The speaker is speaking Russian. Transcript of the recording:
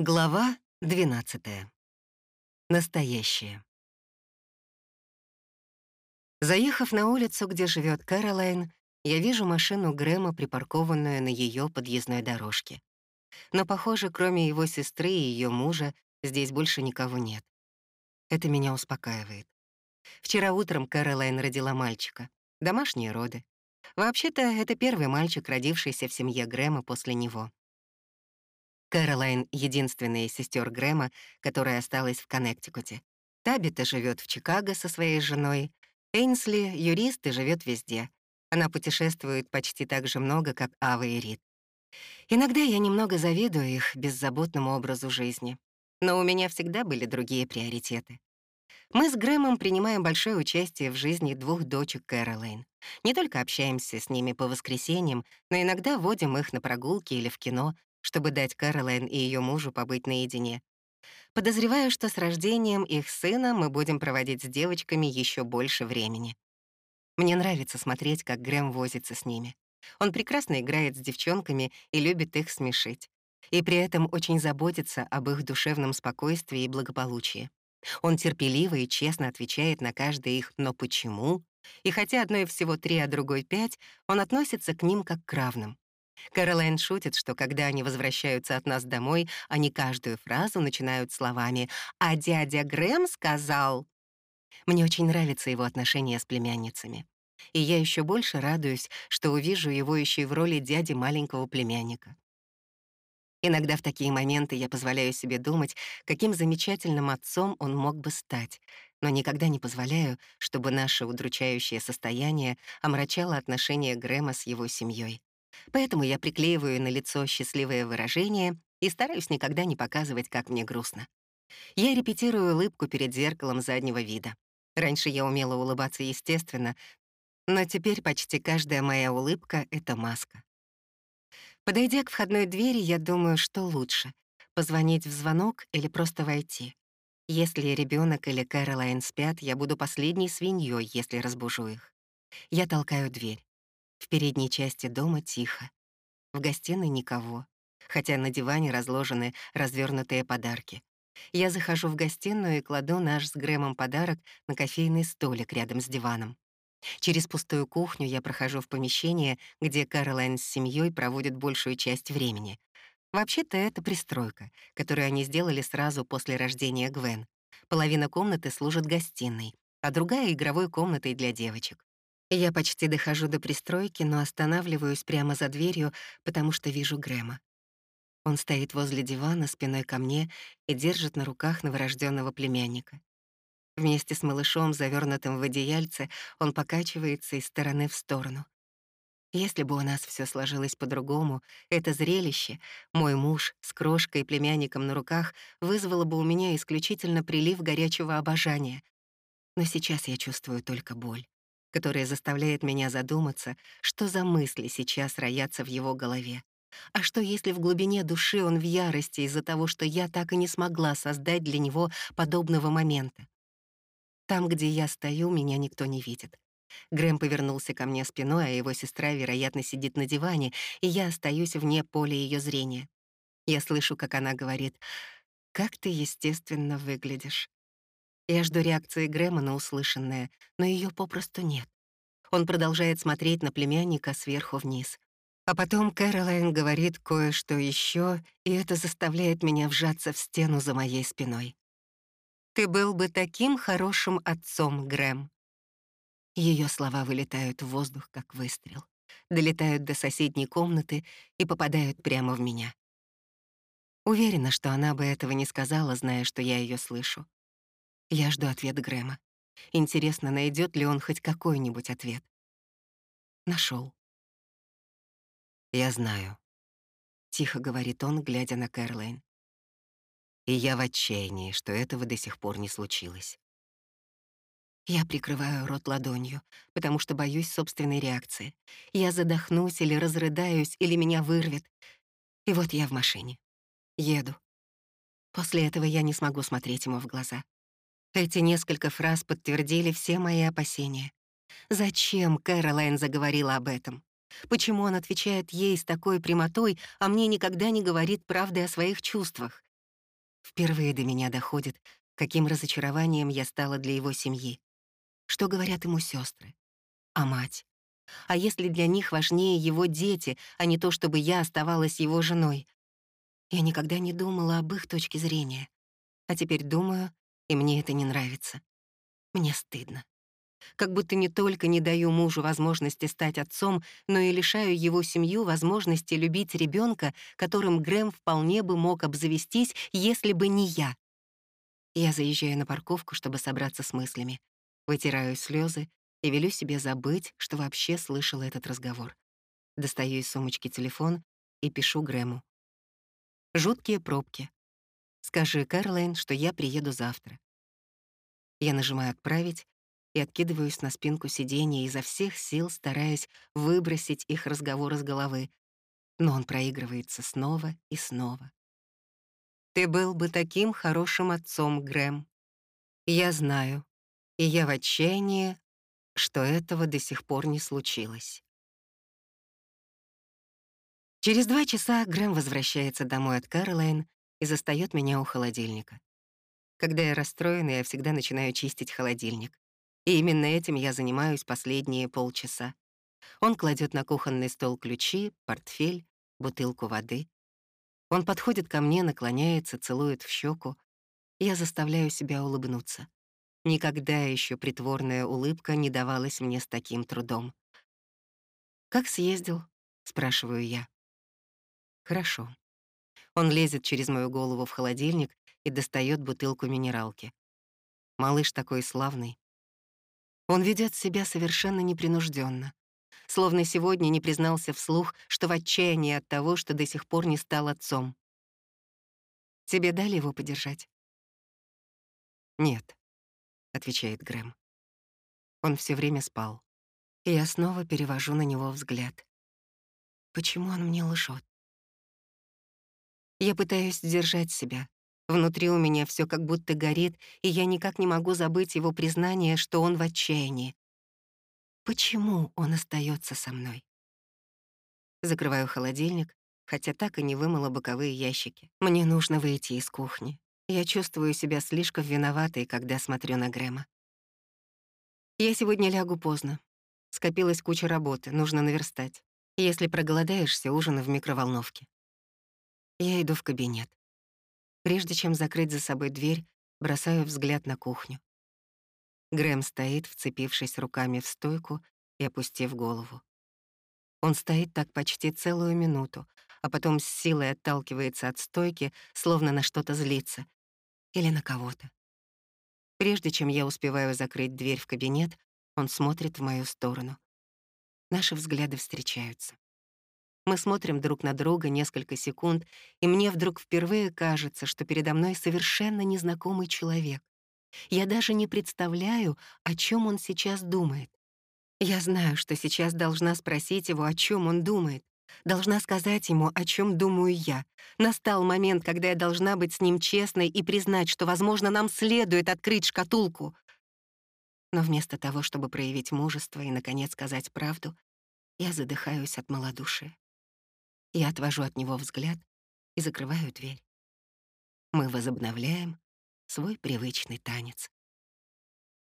Глава 12. Настоящее. Заехав на улицу, где живет Кэролайн, я вижу машину Грэма, припаркованную на ее подъездной дорожке. Но, похоже, кроме его сестры и ее мужа, здесь больше никого нет. Это меня успокаивает. Вчера утром Кэролайн родила мальчика. Домашние роды. Вообще-то, это первый мальчик, родившийся в семье Грэма после него. Кэролайн — единственная из сестер Грэма, которая осталась в Коннектикуте. Табита живет в Чикаго со своей женой. Эйнсли — юрист и живет везде. Она путешествует почти так же много, как Ава и Рид. Иногда я немного завидую их беззаботному образу жизни. Но у меня всегда были другие приоритеты. Мы с Грэмом принимаем большое участие в жизни двух дочек Кэролайн. Не только общаемся с ними по воскресеньям, но иногда водим их на прогулки или в кино, чтобы дать Кэролайн и ее мужу побыть наедине. Подозреваю, что с рождением их сына мы будем проводить с девочками еще больше времени. Мне нравится смотреть, как Грэм возится с ними. Он прекрасно играет с девчонками и любит их смешить. И при этом очень заботится об их душевном спокойствии и благополучии. Он терпеливо и честно отвечает на каждое их «но почему?», и хотя одной всего три, а другой пять, он относится к ним как к равным. Кэролайн шутит, что когда они возвращаются от нас домой, они каждую фразу начинают словами «А дядя Грэм сказал...» Мне очень нравится его отношение с племянницами. И я еще больше радуюсь, что увижу его еще и в роли дяди маленького племянника. Иногда в такие моменты я позволяю себе думать, каким замечательным отцом он мог бы стать, но никогда не позволяю, чтобы наше удручающее состояние омрачало отношения Грэма с его семьей. Поэтому я приклеиваю на лицо счастливое выражение и стараюсь никогда не показывать, как мне грустно. Я репетирую улыбку перед зеркалом заднего вида. Раньше я умела улыбаться естественно, но теперь почти каждая моя улыбка — это маска. Подойдя к входной двери, я думаю, что лучше — позвонить в звонок или просто войти. Если ребенок или Кэролайн спят, я буду последней свиньей, если разбужу их. Я толкаю дверь. В передней части дома тихо. В гостиной никого, хотя на диване разложены развернутые подарки. Я захожу в гостиную и кладу наш с Грэмом подарок на кофейный столик рядом с диваном. Через пустую кухню я прохожу в помещение, где Кэролайн с семьей проводит большую часть времени. Вообще-то это пристройка, которую они сделали сразу после рождения Гвен. Половина комнаты служит гостиной, а другая — игровой комнатой для девочек. Я почти дохожу до пристройки, но останавливаюсь прямо за дверью, потому что вижу Грэма. Он стоит возле дивана спиной ко мне и держит на руках новорожденного племянника. Вместе с малышом, завернутым в одеяльце, он покачивается из стороны в сторону. Если бы у нас все сложилось по-другому, это зрелище, мой муж с крошкой и племянником на руках, вызвало бы у меня исключительно прилив горячего обожания. Но сейчас я чувствую только боль которая заставляет меня задуматься, что за мысли сейчас роятся в его голове. А что, если в глубине души он в ярости из-за того, что я так и не смогла создать для него подобного момента? Там, где я стою, меня никто не видит. Грэм повернулся ко мне спиной, а его сестра, вероятно, сидит на диване, и я остаюсь вне поля ее зрения. Я слышу, как она говорит, «Как ты естественно выглядишь». Я жду реакции Грэма на услышанное, но ее попросту нет. Он продолжает смотреть на племянника сверху вниз. А потом Кэролайн говорит кое-что еще, и это заставляет меня вжаться в стену за моей спиной. «Ты был бы таким хорошим отцом, Грэм». Ее слова вылетают в воздух, как выстрел, долетают до соседней комнаты и попадают прямо в меня. Уверена, что она бы этого не сказала, зная, что я ее слышу. Я жду ответ Грэма. Интересно, найдет ли он хоть какой-нибудь ответ. Нашел. «Я знаю», — тихо говорит он, глядя на Кэрлайн. «И я в отчаянии, что этого до сих пор не случилось». Я прикрываю рот ладонью, потому что боюсь собственной реакции. Я задохнусь или разрыдаюсь, или меня вырвет. И вот я в машине. Еду. После этого я не смогу смотреть ему в глаза. Эти несколько фраз подтвердили все мои опасения. Зачем Кэролайн заговорила об этом? Почему он отвечает ей с такой прямотой, а мне никогда не говорит правды о своих чувствах? Впервые до меня доходит, каким разочарованием я стала для его семьи. Что говорят ему сестры? А мать? А если для них важнее его дети, а не то, чтобы я оставалась его женой? Я никогда не думала об их точке зрения. А теперь думаю, и мне это не нравится. Мне стыдно. Как будто не только не даю мужу возможности стать отцом, но и лишаю его семью возможности любить ребенка, которым Грэм вполне бы мог обзавестись, если бы не я. Я заезжаю на парковку, чтобы собраться с мыслями. Вытираю слезы и велю себе забыть, что вообще слышала этот разговор. Достаю из сумочки телефон и пишу Грэму. Жуткие пробки. Скажи Кэролайн, что я приеду завтра. Я нажимаю «Отправить» и откидываюсь на спинку сиденья изо всех сил, стараясь выбросить их разговор из головы. Но он проигрывается снова и снова. «Ты был бы таким хорошим отцом, Грэм. Я знаю, и я в отчаянии, что этого до сих пор не случилось». Через два часа Грэм возвращается домой от Кэролайн и застаёт меня у холодильника. Когда я расстроена, я всегда начинаю чистить холодильник. И именно этим я занимаюсь последние полчаса. Он кладет на кухонный стол ключи, портфель, бутылку воды. Он подходит ко мне, наклоняется, целует в щеку. Я заставляю себя улыбнуться. Никогда еще притворная улыбка не давалась мне с таким трудом. «Как съездил?» — спрашиваю я. «Хорошо». Он лезет через мою голову в холодильник и достает бутылку минералки. Малыш такой славный. Он ведет себя совершенно непринужденно, словно сегодня не признался вслух, что в отчаянии от того, что до сих пор не стал отцом. «Тебе дали его подержать?» «Нет», — отвечает Грэм. Он все время спал. И я снова перевожу на него взгляд. Почему он мне лжет? Я пытаюсь держать себя, Внутри у меня все как будто горит, и я никак не могу забыть его признание, что он в отчаянии. Почему он остается со мной? Закрываю холодильник, хотя так и не вымыла боковые ящики. Мне нужно выйти из кухни. Я чувствую себя слишком виноватой, когда смотрю на Грэма. Я сегодня лягу поздно. Скопилась куча работы, нужно наверстать. Если проголодаешься, ужин в микроволновке. Я иду в кабинет. Прежде чем закрыть за собой дверь, бросаю взгляд на кухню. Грэм стоит, вцепившись руками в стойку и опустив голову. Он стоит так почти целую минуту, а потом с силой отталкивается от стойки, словно на что-то злится. Или на кого-то. Прежде чем я успеваю закрыть дверь в кабинет, он смотрит в мою сторону. Наши взгляды встречаются. Мы смотрим друг на друга несколько секунд, и мне вдруг впервые кажется, что передо мной совершенно незнакомый человек. Я даже не представляю, о чем он сейчас думает. Я знаю, что сейчас должна спросить его, о чем он думает. Должна сказать ему, о чем думаю я. Настал момент, когда я должна быть с ним честной и признать, что, возможно, нам следует открыть шкатулку. Но вместо того, чтобы проявить мужество и, наконец, сказать правду, я задыхаюсь от малодушия. Я отвожу от него взгляд и закрываю дверь. Мы возобновляем свой привычный танец.